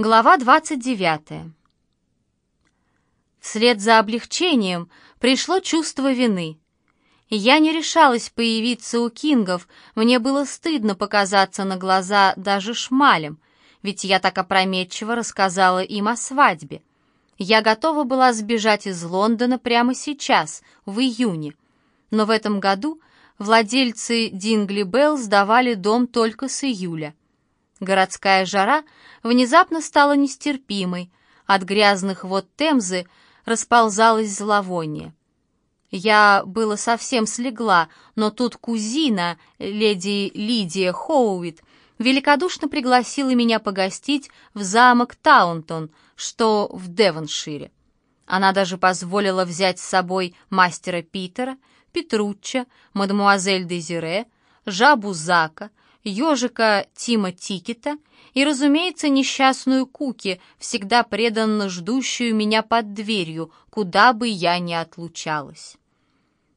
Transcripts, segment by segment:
Глава 29. Вслед за облегчением пришло чувство вины. Я не решалась появиться у Кингов, мне было стыдно показаться на глаза даже шмалем, ведь я так опрометчиво рассказала им о свадьбе. Я готова была сбежать из Лондона прямо сейчас, в июне. Но в этом году владельцы Дингли Белл сдавали дом только с июля. Городская жара внезапно стала нестерпимой, от грязных вод Темзы расползалось зловоние. Я было совсем слегла, но тут кузина, леди Лидия Хоуит, великодушно пригласила меня погостить в замок Таунтон, что в Девоншире. Она даже позволила взять с собой мастера Питера, Петручча, мадемуазель Дезире, жабу Зака, ежика Тима Тикета и, разумеется, несчастную Куки, всегда преданно ждущую меня под дверью, куда бы я ни отлучалась.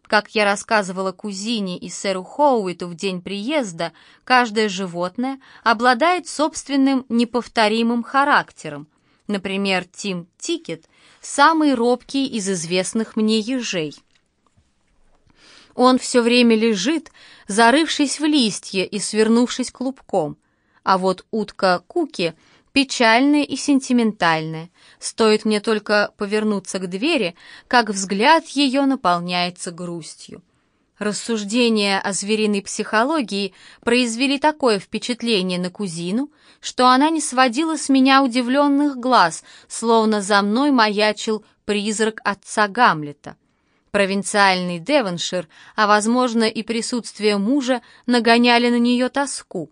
Как я рассказывала кузине и сэру Хоуиту в день приезда, каждое животное обладает собственным неповторимым характером. Например, Тим Тикет – самый робкий из известных мне ежей. Он все время лежит, зарывшись в листья и свернувшись клубком. А вот утка Куки печальная и сентиментальная. Стоит мне только повернуться к двери, как взгляд ее наполняется грустью. Рассуждения о звериной психологии произвели такое впечатление на кузину, что она не сводила с меня удивленных глаз, словно за мной маячил призрак отца Гамлета. Провинциальный Девоншир, а, возможно, и присутствие мужа нагоняли на нее тоску.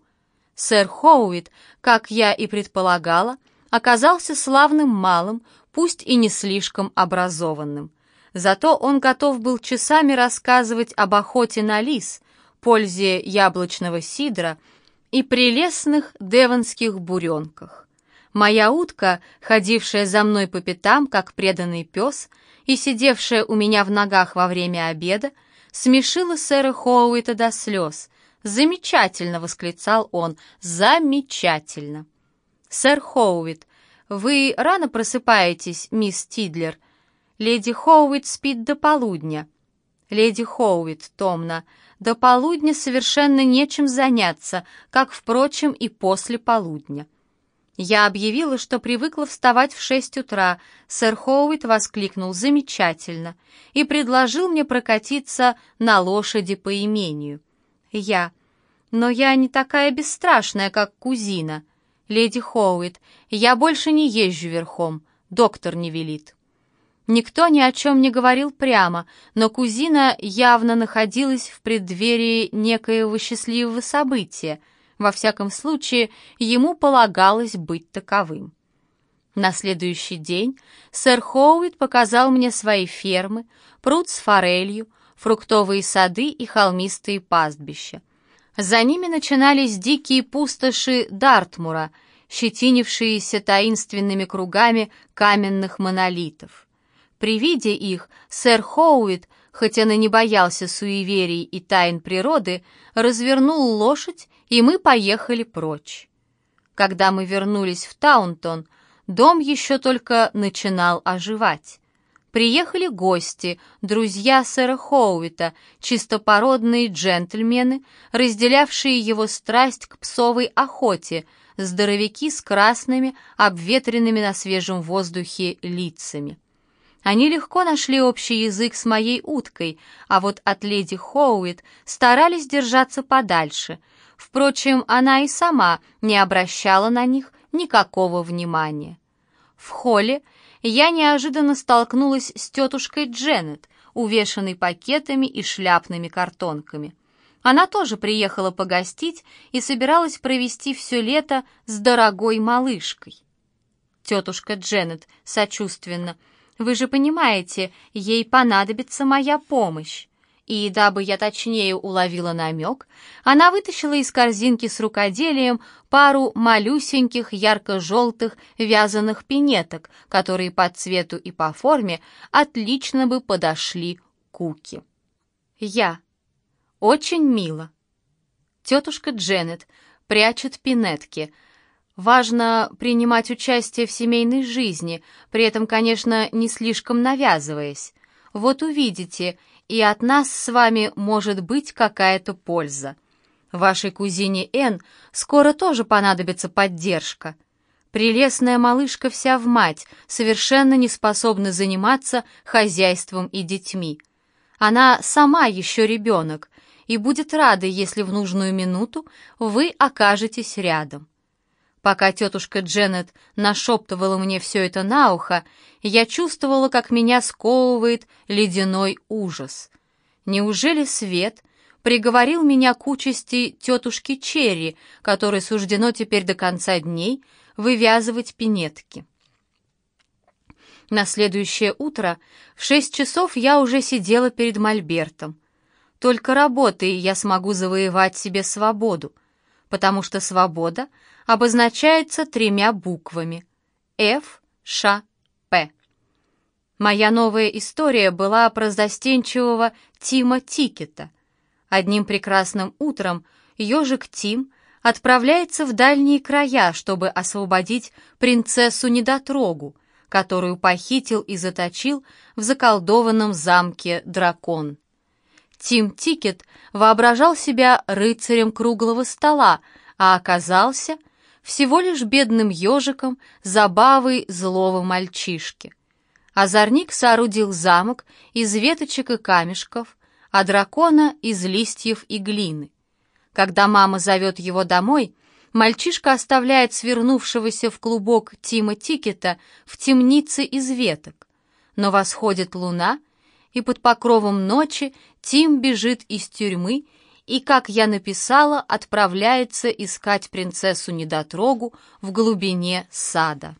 Сэр Хоуит, как я и предполагала, оказался славным малым, пусть и не слишком образованным. Зато он готов был часами рассказывать об охоте на лис, пользе яблочного сидра и прелестных девонских буренках. Моя утка, ходившая за мной по пятам, как преданный пес, и сидевшая у меня в ногах во время обеда, смешила сэра Хоуита до слез. «Замечательно!» — восклицал он. «Замечательно!» «Сэр Хоуит, вы рано просыпаетесь, мисс Тидлер. Леди Хоуит спит до полудня». «Леди Хоуит, томно, до полудня совершенно нечем заняться, как, впрочем, и после полудня». Я объявила, что привыкла вставать в шесть утра. Сэр Хоуит воскликнул «Замечательно!» и предложил мне прокатиться на лошади по имению. Я. «Но я не такая бесстрашная, как кузина. Леди Хоуит, я больше не езжу верхом. Доктор не велит». Никто ни о чем не говорил прямо, но кузина явно находилась в преддверии некоего счастливого события — во всяком случае, ему полагалось быть таковым. На следующий день сэр Хоуит показал мне свои фермы, пруд с форелью, фруктовые сады и холмистые пастбища. За ними начинались дикие пустоши Дартмура, щетинившиеся таинственными кругами каменных монолитов. При виде их сэр Хоуит, хотя и не боялся суеверий и тайн природы, развернул лошадь и мы поехали прочь. Когда мы вернулись в Таунтон, дом еще только начинал оживать. Приехали гости, друзья сэра Хоуита, чистопородные джентльмены, разделявшие его страсть к псовой охоте, здоровяки с красными, обветренными на свежем воздухе лицами. Они легко нашли общий язык с моей уткой, а вот от леди Хоуит старались держаться подальше — Впрочем, она и сама не обращала на них никакого внимания. В холле я неожиданно столкнулась с тетушкой Дженнет, увешанной пакетами и шляпными картонками. Она тоже приехала погостить и собиралась провести все лето с дорогой малышкой. Тетушка Дженнет сочувственно. «Вы же понимаете, ей понадобится моя помощь» и, дабы я точнее уловила намек, она вытащила из корзинки с рукоделием пару малюсеньких ярко-желтых вязаных пинеток, которые по цвету и по форме отлично бы подошли Куки. Я. Очень мило. Тетушка Дженнет прячет пинетки. Важно принимать участие в семейной жизни, при этом, конечно, не слишком навязываясь. Вот увидите, и от нас с вами может быть какая-то польза. Вашей кузине Н скоро тоже понадобится поддержка. Прелестная малышка вся в мать, совершенно не способна заниматься хозяйством и детьми. Она сама еще ребенок и будет рада, если в нужную минуту вы окажетесь рядом. Пока тетушка Дженнет нашептывала мне все это на ухо, я чувствовала, как меня сковывает ледяной ужас. Неужели свет приговорил меня к участи тетушки Черри, которой суждено теперь до конца дней вывязывать пинетки? На следующее утро в шесть часов я уже сидела перед мольбертом. Только работой я смогу завоевать себе свободу, потому что свобода — обозначается тремя буквами Ф, Ш, П. Моя новая история была про застенчивого Тима Тикета. Одним прекрасным утром ежик Тим отправляется в дальние края, чтобы освободить принцессу-недотрогу, которую похитил и заточил в заколдованном замке дракон. Тим Тикет воображал себя рыцарем круглого стола, а оказался — всего лишь бедным ежиком, забавой злого мальчишки. Озорник соорудил замок из веточек и камешков, а дракона — из листьев и глины. Когда мама зовет его домой, мальчишка оставляет свернувшегося в клубок Тима Тикета в темнице из веток. Но восходит луна, и под покровом ночи Тим бежит из тюрьмы и, как я написала, отправляется искать принцессу-недотрогу в глубине сада.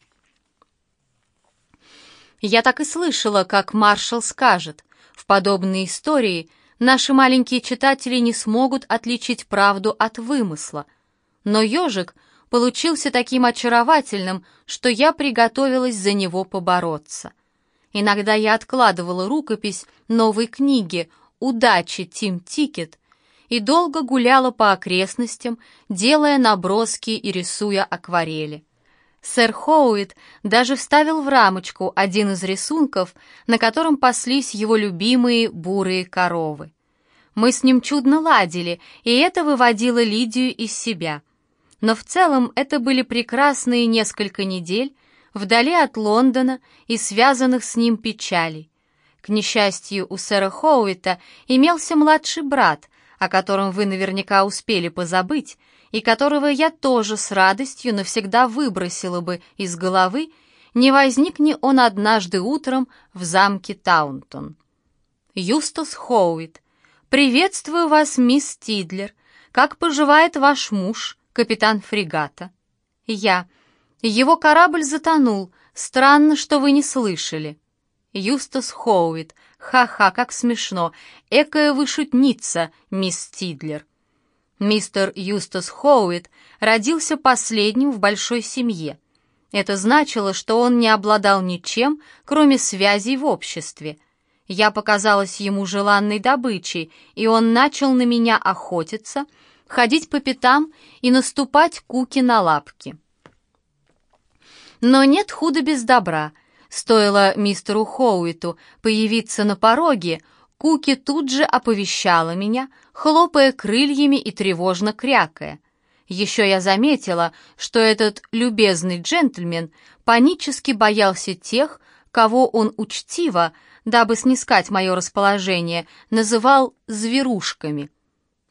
Я так и слышала, как маршал скажет, в подобной истории наши маленькие читатели не смогут отличить правду от вымысла. Но ежик получился таким очаровательным, что я приготовилась за него побороться. Иногда я откладывала рукопись новой книги «Удачи, Тим Тикет», и долго гуляла по окрестностям, делая наброски и рисуя акварели. Сэр Хоуит даже вставил в рамочку один из рисунков, на котором паслись его любимые бурые коровы. Мы с ним чудно ладили, и это выводило Лидию из себя. Но в целом это были прекрасные несколько недель вдали от Лондона и связанных с ним печалей. К несчастью, у сэра Хоуита имелся младший брат, о котором вы наверняка успели позабыть, и которого я тоже с радостью навсегда выбросила бы из головы, не возникне он однажды утром в замке Таунтон. Юстас Хоуит. «Приветствую вас, мисс Тидлер. Как поживает ваш муж, капитан фрегата?» «Я. Его корабль затонул. Странно, что вы не слышали». Юстас Хоуит. Ха-ха, как смешно. Экая вы шутница, мисс Тидлер. Мистер Юстас Хоуит родился последним в большой семье. Это значило, что он не обладал ничем, кроме связей в обществе. Я показалась ему желанной добычей, и он начал на меня охотиться, ходить по пятам и наступать куки на лапки. Но нет худа без добра — Стоило мистеру Хоуиту появиться на пороге, Куки тут же оповещала меня, хлопая крыльями и тревожно крякая. Еще я заметила, что этот любезный джентльмен панически боялся тех, кого он учтиво, дабы снискать мое расположение, называл «зверушками».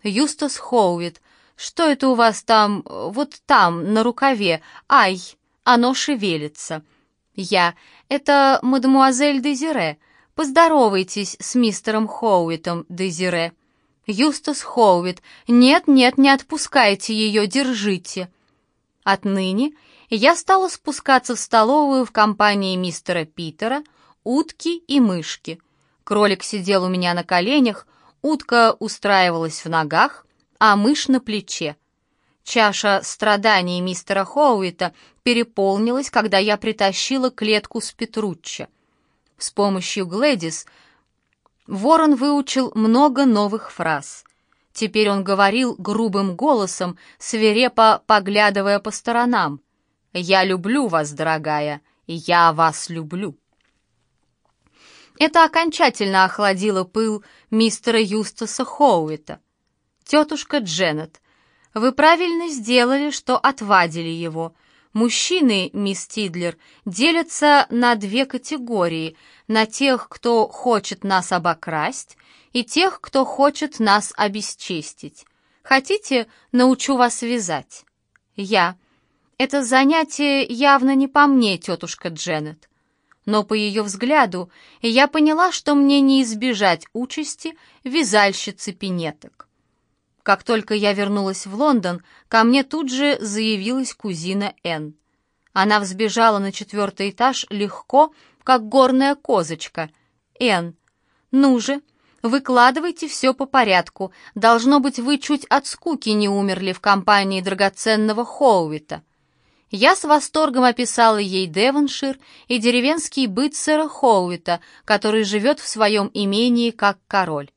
«Юстас Хоуит, что это у вас там, вот там, на рукаве? Ай, оно шевелится!» «Я. Это мадемуазель Дезире. Поздоровайтесь с мистером Хоуитом, Дезире». «Юстас Хоуит. Нет, нет, не отпускайте ее, держите». Отныне я стала спускаться в столовую в компании мистера Питера, утки и мышки. Кролик сидел у меня на коленях, утка устраивалась в ногах, а мышь на плече. Чаша страданий мистера Хоуита переполнилась, когда я притащила клетку с Петруччо. С помощью Глэдис Ворон выучил много новых фраз. Теперь он говорил грубым голосом, свирепо поглядывая по сторонам. Я люблю вас, дорогая, я вас люблю». Это окончательно охладило пыл мистера Юстаса Хоуита. «Тетушка Дженнет, вы правильно сделали, что отвадили его. Мужчины, мисс Тидлер, делятся на две категории, на тех, кто хочет нас обокрасть, и тех, кто хочет нас обесчестить. Хотите, научу вас вязать?» «Я. Это занятие явно не по мне, тетушка Дженнет но по ее взгляду я поняла, что мне не избежать участи вязальщицы пинеток. Как только я вернулась в Лондон, ко мне тут же заявилась кузина Энн. Она взбежала на четвертый этаж легко, как горная козочка. «Энн, ну же, выкладывайте все по порядку. Должно быть, вы чуть от скуки не умерли в компании драгоценного Хоуита. Я с восторгом описала ей Девоншир и деревенский быт сэра Хоуита, который живет в своем имении как король.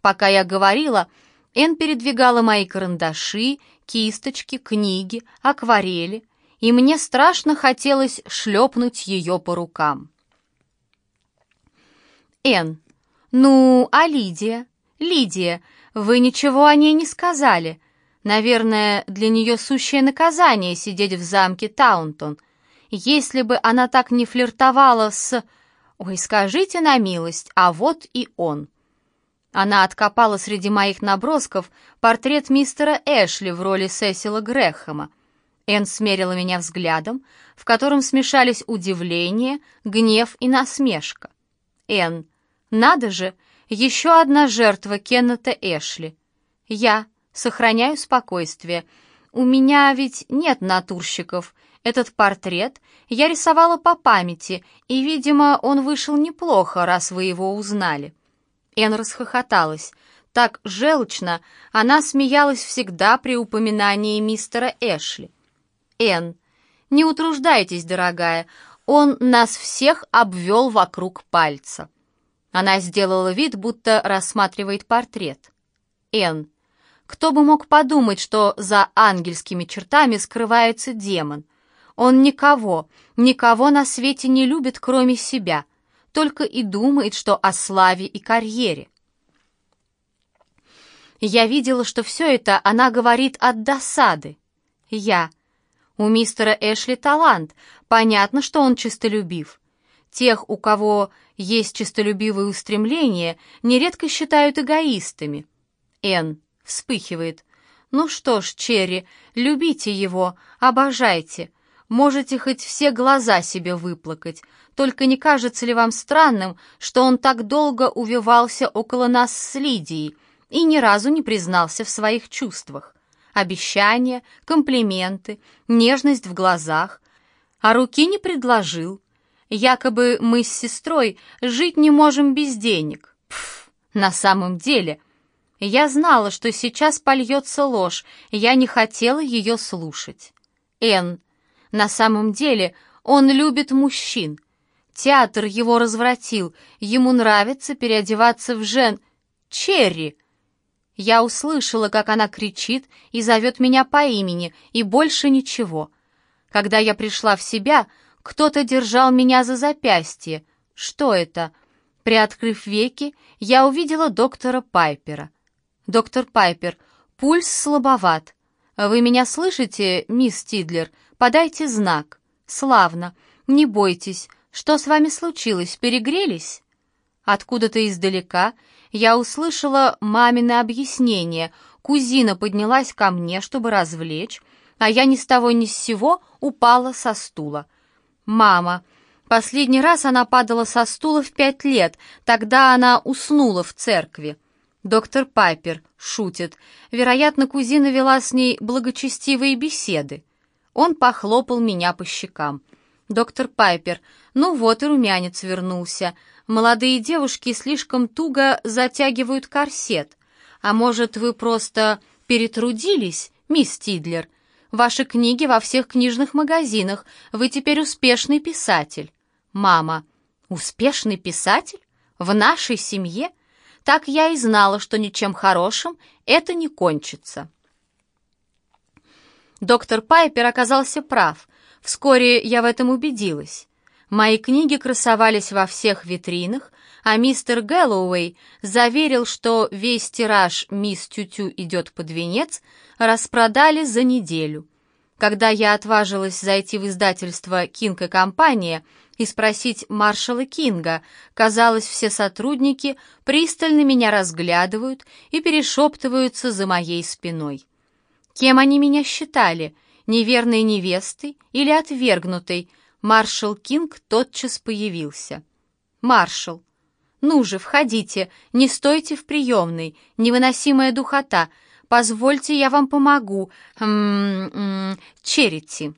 Пока я говорила, Энн передвигала мои карандаши, кисточки, книги, акварели, и мне страшно хотелось шлепнуть ее по рукам. Энн, ну, а Лидия? Лидия, вы ничего о ней не сказали. Наверное, для нее сущее наказание сидеть в замке Таунтон. Если бы она так не флиртовала с... Ой, скажите на милость, а вот и он. Она откопала среди моих набросков портрет мистера Эшли в роли Сесила Грэхэма. Энн смерила меня взглядом, в котором смешались удивление, гнев и насмешка. Энн, надо же, еще одна жертва Кеннета Эшли. Я, Сохраняю спокойствие. У меня ведь нет натурщиков. Этот портрет я рисовала по памяти, и, видимо, он вышел неплохо, раз вы его узнали». Эн расхохоталась. Так желчно она смеялась всегда при упоминании мистера Эшли. «Эн, не утруждайтесь, дорогая, он нас всех обвел вокруг пальца». Она сделала вид, будто рассматривает портрет. «Эн, кто бы мог подумать, что за ангельскими чертами скрывается демон? Он никого, никого на свете не любит, кроме себя, только и думает, что о славе и карьере. Я видела, что все это она говорит от досады. Я. У мистера Эшли талант, понятно, что он честолюбив. Тех, у кого есть честолюбивые устремления, нередко считают эгоистами. Н. Вспыхивает. «Ну что ж, Черри, любите его, обожайте. Можете хоть все глаза себе выплакать. Только не кажется ли вам странным, что он так долго увивался около нас с Лидией и ни разу не признался в своих чувствах? Обещания, комплименты, нежность в глазах. А руки не предложил. Якобы мы с сестрой жить не можем без денег. Пф, на самом деле — я знала, что сейчас польется ложь, я не хотела ее слушать. Н. На самом деле он любит мужчин. Театр его развратил, ему нравится переодеваться в жен... Черри! Я услышала, как она кричит и зовет меня по имени, и больше ничего. Когда я пришла в себя, кто-то держал меня за запястье. Что это? Приоткрыв веки, я увидела доктора Пайпера. «Доктор Пайпер, пульс слабоват. Вы меня слышите, мисс Тидлер? Подайте знак. Славно. Не бойтесь. Что с вами случилось? Перегрелись?» Откуда-то издалека я услышала мамино объяснение. Кузина поднялась ко мне, чтобы развлечь, а я ни с того ни с сего упала со стула. «Мама!» Последний раз она падала со стула в пять лет, тогда она уснула в церкви. Доктор Пайпер шутит. Вероятно, кузина вела с ней благочестивые беседы. Он похлопал меня по щекам. Доктор Пайпер, ну вот и румянец вернулся. Молодые девушки слишком туго затягивают корсет. А может, вы просто перетрудились, мисс Тидлер? Ваши книги во всех книжных магазинах. Вы теперь успешный писатель. Мама, успешный писатель? В нашей семье? Так я и знала, что ничем хорошим это не кончится. Доктор Пайпер оказался прав. Вскоре я в этом убедилась. Мои книги красовались во всех витринах, а мистер Гэллоуэй заверил, что весь тираж «Мисс Тютю идет под венец» распродали за неделю. Когда я отважилась зайти в издательство «Кинг и компания», и спросить маршала Кинга. Казалось, все сотрудники пристально меня разглядывают и перешептываются за моей спиной. Кем они меня считали? Неверной невестой или отвергнутой? Маршал Кинг тотчас появился. «Маршал, ну же, входите, не стойте в приемной, невыносимая духота. Позвольте, я вам помогу. М-м-м, Черити».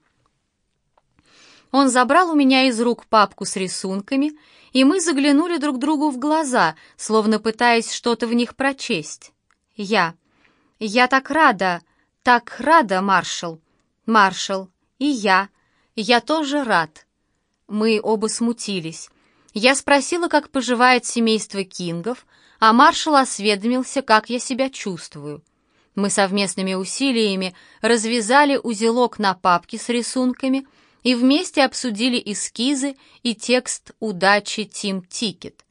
Он забрал у меня из рук папку с рисунками, и мы заглянули друг другу в глаза, словно пытаясь что-то в них прочесть. Я. Я так рада, так рада, маршал. Маршал. И я. Я тоже рад. Мы оба смутились. Я спросила, как поживает семейство Кингов, а маршал осведомился, как я себя чувствую. Мы совместными усилиями развязали узелок на папке с рисунками — и вместе обсудили эскизы и текст «Удачи, Тим Тикет».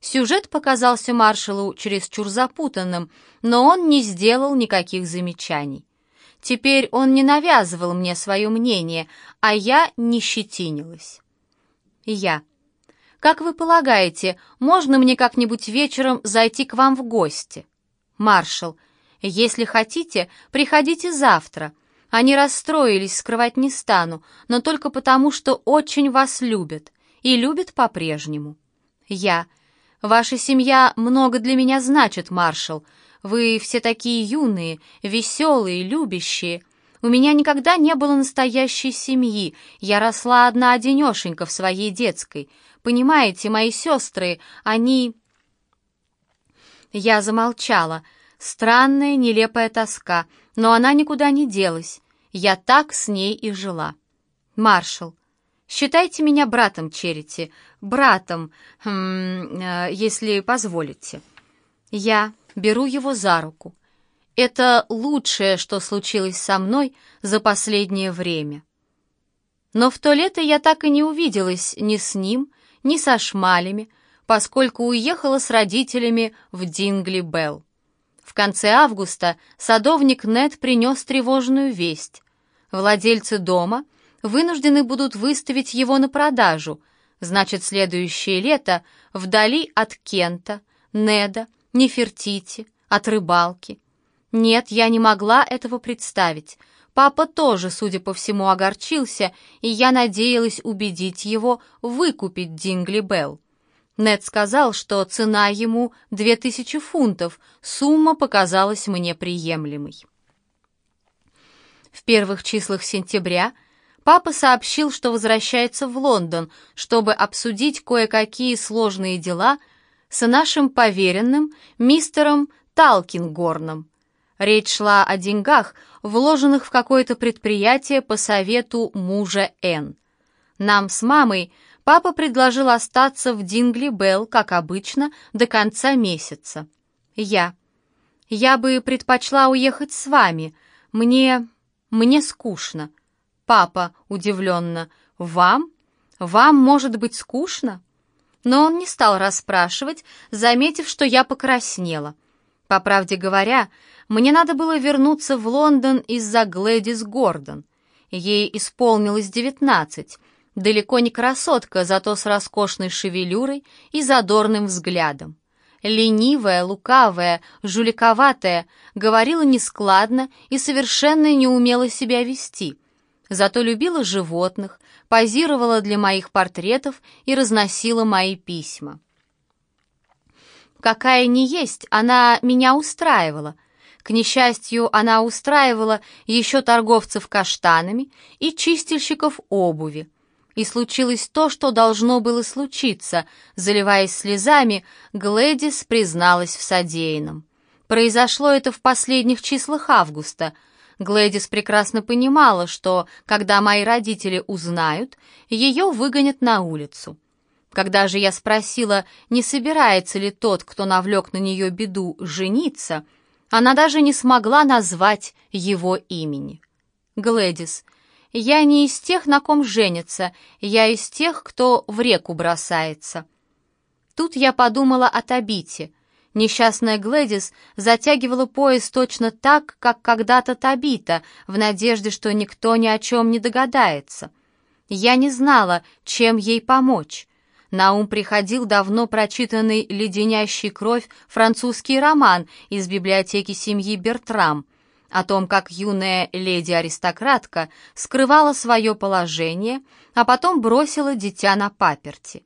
Сюжет показался маршалу чересчур запутанным, но он не сделал никаких замечаний. Теперь он не навязывал мне свое мнение, а я не щетинилась. Я. «Как вы полагаете, можно мне как-нибудь вечером зайти к вам в гости?» «Маршал, если хотите, приходите завтра. Они расстроились, скрывать не стану, но только потому, что очень вас любят и любят по-прежнему. Я. Ваша семья много для меня значит, маршал. Вы все такие юные, веселые, любящие. У меня никогда не было настоящей семьи. Я росла одна-одинешенька в своей детской. Понимаете, мои сестры, они...» Я замолчала. Странная, нелепая тоска, но она никуда не делась. Я так с ней и жила. Маршал, считайте меня братом Черити, братом, хм, э, если позволите. Я беру его за руку. Это лучшее, что случилось со мной за последнее время. Но в то лето я так и не увиделась ни с ним, ни со шмалями, поскольку уехала с родителями в Дингли-Белл. В конце августа садовник Нед принес тревожную весть. Владельцы дома вынуждены будут выставить его на продажу, значит, следующее лето вдали от Кента, Неда, Нефертити, от рыбалки. Нет, я не могла этого представить. Папа тоже, судя по всему, огорчился, и я надеялась убедить его выкупить Дингли Белл. Нед сказал, что цена ему две тысячи фунтов, сумма показалась мне приемлемой. В первых числах сентября папа сообщил, что возвращается в Лондон, чтобы обсудить кое-какие сложные дела с нашим поверенным мистером Талкингорном. Речь шла о деньгах, вложенных в какое-то предприятие по совету мужа Н. Нам с мамой папа предложил остаться в Дингли Белл, как обычно, до конца месяца. Я. Я бы предпочла уехать с вами. Мне... мне скучно. Папа удивленно. Вам? Вам может быть скучно? Но он не стал расспрашивать, заметив, что я покраснела. По правде говоря, мне надо было вернуться в Лондон из-за Глэдис Гордон. Ей исполнилось девятнадцать, Далеко не красотка, зато с роскошной шевелюрой и задорным взглядом. Ленивая, лукавая, жуликоватая, говорила нескладно и совершенно не умела себя вести. Зато любила животных, позировала для моих портретов и разносила мои письма. Какая ни есть, она меня устраивала. К несчастью, она устраивала еще торговцев каштанами и чистильщиков обуви, и случилось то, что должно было случиться. Заливаясь слезами, Глэдис призналась в содеянном. Произошло это в последних числах августа. Глэдис прекрасно понимала, что, когда мои родители узнают, ее выгонят на улицу. Когда же я спросила, не собирается ли тот, кто навлек на нее беду, жениться, она даже не смогла назвать его имени. «Глэдис, Я не из тех, на ком женится, я из тех, кто в реку бросается. Тут я подумала о Табите. Несчастная Глэдис затягивала пояс точно так, как когда-то Табита, в надежде, что никто ни о чем не догадается. Я не знала, чем ей помочь. На ум приходил давно прочитанный леденящий кровь французский роман из библиотеки семьи Бертрам о том, как юная леди-аристократка скрывала свое положение, а потом бросила дитя на паперти.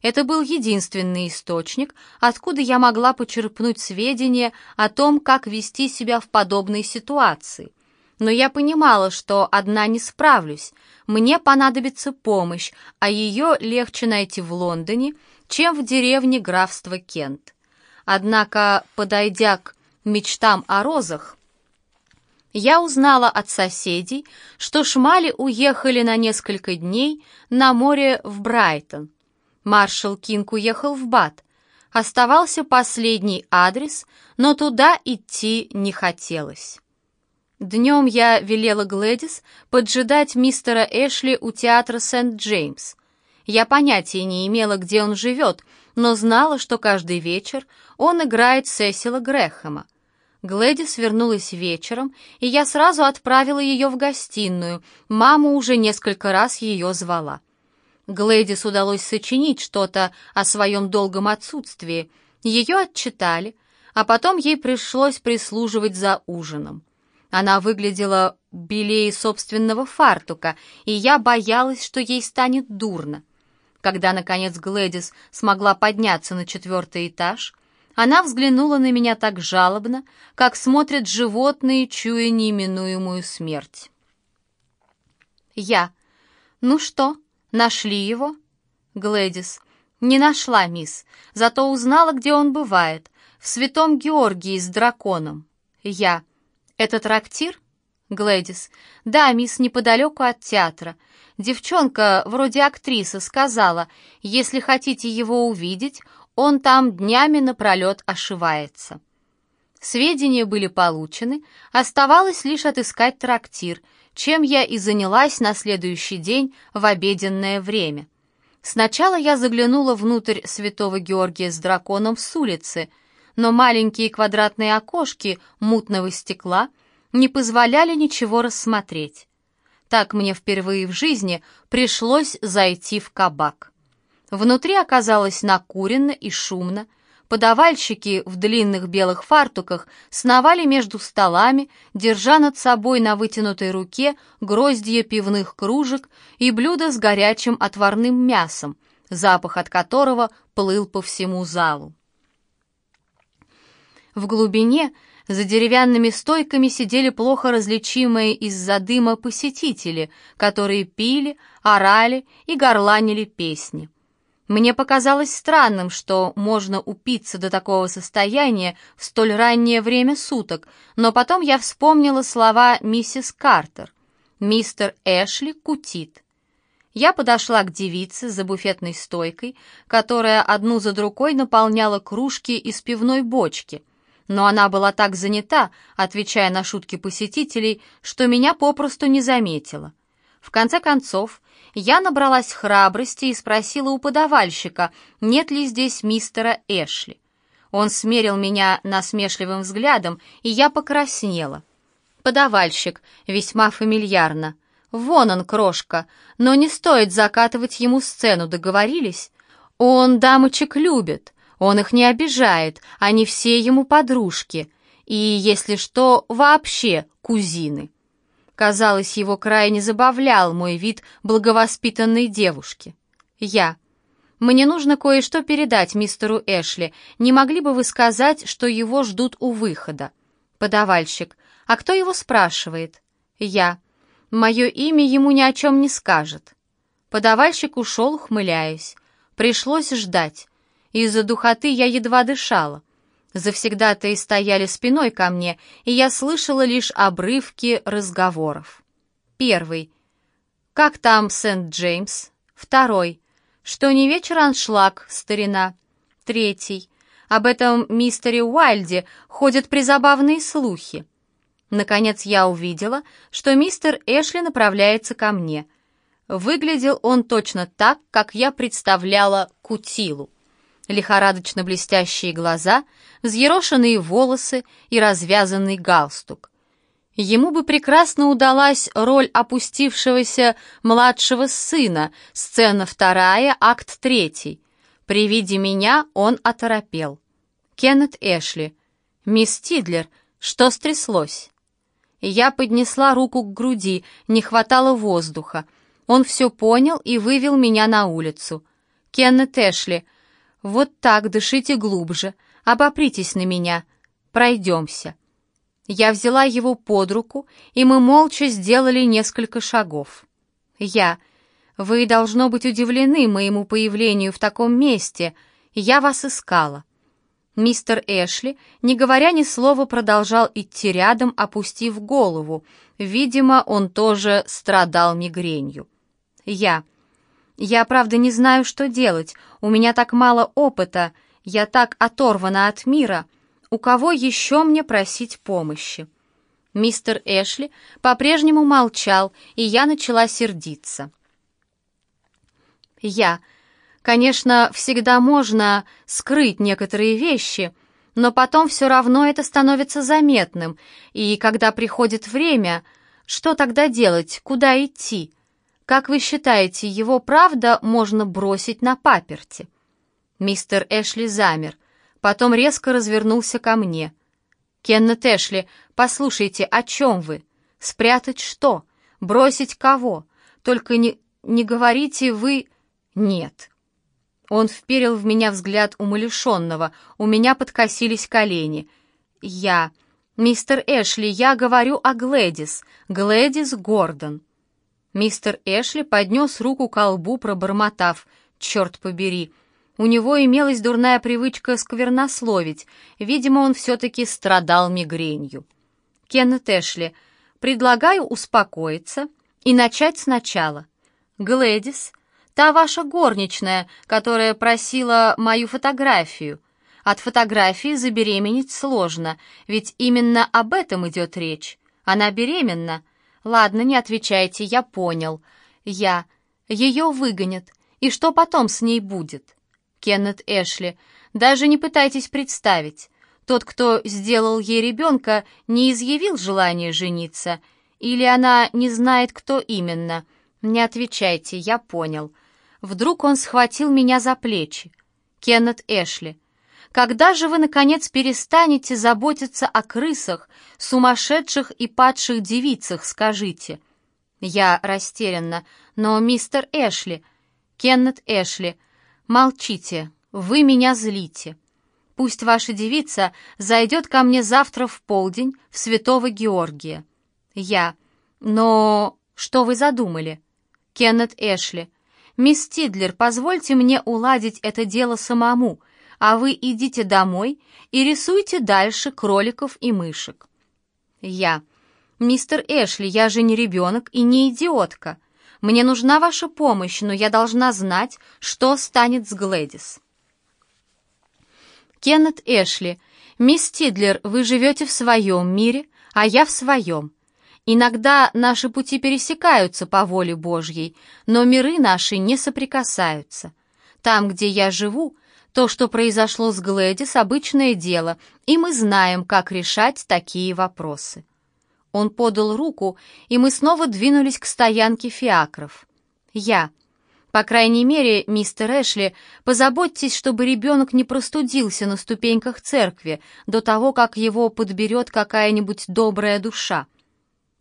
Это был единственный источник, откуда я могла почерпнуть сведения о том, как вести себя в подобной ситуации. Но я понимала, что одна не справлюсь, мне понадобится помощь, а ее легче найти в Лондоне, чем в деревне графства Кент. Однако, подойдя к мечтам о розах, я узнала от соседей, что шмали уехали на несколько дней на море в Брайтон. Маршал Кинг уехал в Бат. Оставался последний адрес, но туда идти не хотелось. Днем я велела Глэдис поджидать мистера Эшли у театра Сент-Джеймс. Я понятия не имела, где он живет, но знала, что каждый вечер он играет Сесила Грэхэма. Глэдис вернулась вечером, и я сразу отправила ее в гостиную. Мама уже несколько раз ее звала. Глэдис удалось сочинить что-то о своем долгом отсутствии. Ее отчитали, а потом ей пришлось прислуживать за ужином. Она выглядела белее собственного фартука, и я боялась, что ей станет дурно. Когда, наконец, Глэдис смогла подняться на четвертый этаж, она взглянула на меня так жалобно, как смотрят животные, чуя неименуемую смерть. Я. «Ну что?» Нашли его? Глэдис. Не нашла, мисс, зато узнала, где он бывает. В Святом Георгии с драконом. Я. Это трактир? Глэдис. Да, мисс, неподалеку от театра. Девчонка, вроде актрисы, сказала, если хотите его увидеть, он там днями напролет ошивается. Сведения были получены, оставалось лишь отыскать трактир — чем я и занялась на следующий день в обеденное время. Сначала я заглянула внутрь святого Георгия с драконом с улицы, но маленькие квадратные окошки мутного стекла не позволяли ничего рассмотреть. Так мне впервые в жизни пришлось зайти в кабак. Внутри оказалось накурено и шумно, Подавальщики в длинных белых фартуках сновали между столами, держа над собой на вытянутой руке гроздья пивных кружек и блюда с горячим отварным мясом, запах от которого плыл по всему залу. В глубине за деревянными стойками сидели плохо различимые из-за дыма посетители, которые пили, орали и горланили песни. Мне показалось странным, что можно упиться до такого состояния в столь раннее время суток, но потом я вспомнила слова миссис Картер. «Мистер Эшли кутит». Я подошла к девице за буфетной стойкой, которая одну за другой наполняла кружки из пивной бочки. Но она была так занята, отвечая на шутки посетителей, что меня попросту не заметила. В конце концов, я набралась храбрости и спросила у подавальщика, нет ли здесь мистера Эшли. Он смерил меня насмешливым взглядом, и я покраснела. Подавальщик, весьма фамильярно. «Вон он, крошка, но не стоит закатывать ему сцену, договорились? Он дамочек любит, он их не обижает, они все ему подружки, и, если что, вообще кузины». Казалось, его крайне забавлял мой вид благовоспитанной девушки. Я. «Мне нужно кое-что передать мистеру Эшли. Не могли бы вы сказать, что его ждут у выхода?» Подавальщик. «А кто его спрашивает?» Я. «Мое имя ему ни о чем не скажет». Подавальщик ушел, ухмыляясь. Пришлось ждать. Из-за духоты я едва дышала. Завсегда-то и стояли спиной ко мне, и я слышала лишь обрывки разговоров. Первый. «Как там Сент-Джеймс?» Второй. «Что не вечер аншлаг, старина?» Третий. «Об этом мистере Уайльде ходят призабавные слухи». Наконец я увидела, что мистер Эшли направляется ко мне. Выглядел он точно так, как я представляла Кутилу. Лихорадочно блестящие глаза, взъерошенные волосы и развязанный галстук. Ему бы прекрасно удалась роль опустившегося младшего сына, сцена вторая, акт третий. При виде меня он оторопел. Кеннет Эшли. «Мисс Тидлер, что стряслось?» Я поднесла руку к груди, не хватало воздуха. Он все понял и вывел меня на улицу. «Кеннет Эшли, вот так, дышите глубже, обопритесь на меня, пройдемся». Я взяла его под руку, и мы молча сделали несколько шагов. Я. Вы, должно быть, удивлены моему появлению в таком месте. Я вас искала. Мистер Эшли, не говоря ни слова, продолжал идти рядом, опустив голову. Видимо, он тоже страдал мигренью. Я. Я, правда, не знаю, что делать. У меня так мало опыта. Я так оторвана от мира — у кого еще мне просить помощи? Мистер Эшли по-прежнему молчал, и я начала сердиться. Я. Конечно, всегда можно скрыть некоторые вещи, но потом все равно это становится заметным, и когда приходит время, что тогда делать, куда идти? Как вы считаете, его правда можно бросить на паперти? Мистер Эшли замер — потом резко развернулся ко мне. «Кеннет Эшли, послушайте, о чем вы? Спрятать что? Бросить кого? Только не, не говорите вы «нет». Он вперил в меня взгляд умалишенного, у меня подкосились колени. «Я...» «Мистер Эшли, я говорю о Глэдис, Глэдис Гордон». Мистер Эшли поднес руку к колбу, пробормотав, «Черт побери!» У него имелась дурная привычка сквернословить. Видимо, он все-таки страдал мигренью. Кеннет Эшли, предлагаю успокоиться и начать сначала. Глэдис, та ваша горничная, которая просила мою фотографию. От фотографии забеременеть сложно, ведь именно об этом идет речь. Она беременна. Ладно, не отвечайте, я понял. Я. Ее выгонят. И что потом с ней будет? Кеннет Эшли. Даже не пытайтесь представить. Тот, кто сделал ей ребенка, не изъявил желания жениться. Или она не знает, кто именно. Не отвечайте, я понял. Вдруг он схватил меня за плечи. Кеннет Эшли. Когда же вы, наконец, перестанете заботиться о крысах, сумасшедших и падших девицах, скажите? Я растерянна. Но, мистер Эшли... Кеннет Эшли... «Молчите, вы меня злите. Пусть ваша девица зайдет ко мне завтра в полдень в Святого Георгия». «Я. Но что вы задумали?» «Кеннет Эшли. Мисс Тидлер, позвольте мне уладить это дело самому, а вы идите домой и рисуйте дальше кроликов и мышек». «Я. Мистер Эшли, я же не ребенок и не идиотка». Мне нужна ваша помощь, но я должна знать, что станет с Глэдис». Кеннет Эшли, мисс Тидлер, вы живете в своем мире, а я в своем. Иногда наши пути пересекаются по воле Божьей, но миры наши не соприкасаются. Там, где я живу, то, что произошло с Глэдис, обычное дело, и мы знаем, как решать такие вопросы. Он подал руку, и мы снова двинулись к стоянке фиакров. Я. По крайней мере, мистер Эшли, позаботьтесь, чтобы ребенок не простудился на ступеньках церкви до того, как его подберет какая-нибудь добрая душа.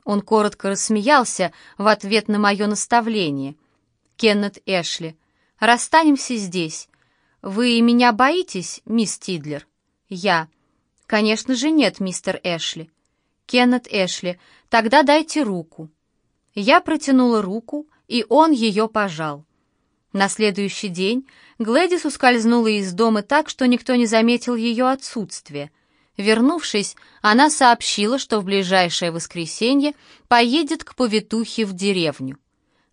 Он коротко рассмеялся в ответ на мое наставление. Кеннет Эшли. «Расстанемся здесь. Вы меня боитесь, мисс Тидлер?» «Я». «Конечно же нет, мистер Эшли». Кеннет Эшли, тогда дайте руку». Я протянула руку, и он ее пожал. На следующий день Глэдис ускользнула из дома так, что никто не заметил ее отсутствие. Вернувшись, она сообщила, что в ближайшее воскресенье поедет к повитухе в деревню.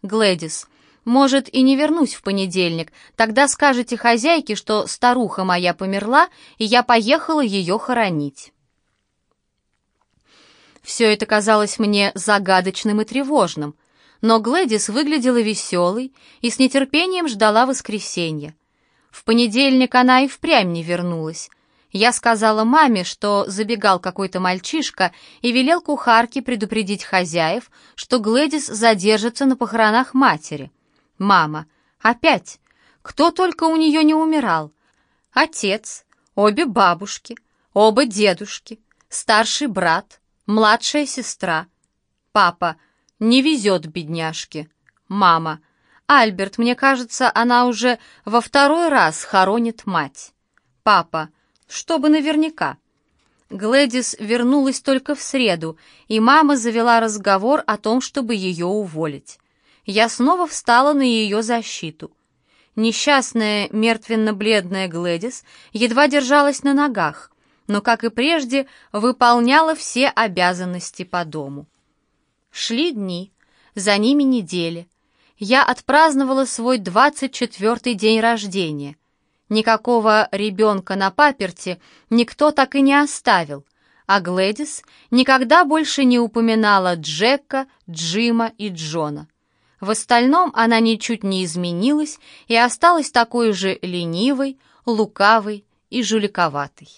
«Глэдис, может, и не вернусь в понедельник, тогда скажете хозяйке, что старуха моя померла, и я поехала ее хоронить». Все это казалось мне загадочным и тревожным, но Глэдис выглядела веселой и с нетерпением ждала воскресенья. В понедельник она и впрямь не вернулась. Я сказала маме, что забегал какой-то мальчишка и велел кухарке предупредить хозяев, что Глэдис задержится на похоронах матери. Мама, опять, кто только у нее не умирал. Отец, обе бабушки, оба дедушки, старший брат, младшая сестра. Папа, не везет бедняжке. Мама, Альберт, мне кажется, она уже во второй раз хоронит мать. Папа, чтобы наверняка. Глэдис вернулась только в среду, и мама завела разговор о том, чтобы ее уволить. Я снова встала на ее защиту. Несчастная, мертвенно-бледная Глэдис едва держалась на ногах, но, как и прежде, выполняла все обязанности по дому. Шли дни, за ними недели. Я отпраздновала свой двадцать четвертый день рождения — Никакого ребенка на паперте никто так и не оставил, а Глэдис никогда больше не упоминала Джека, Джима и Джона. В остальном она ничуть не изменилась и осталась такой же ленивой, лукавой и жуликоватой.